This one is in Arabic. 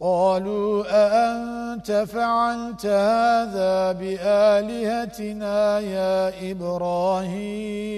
قالوا أأنت فعلت هذا بآلهتنا يا إبراهيم؟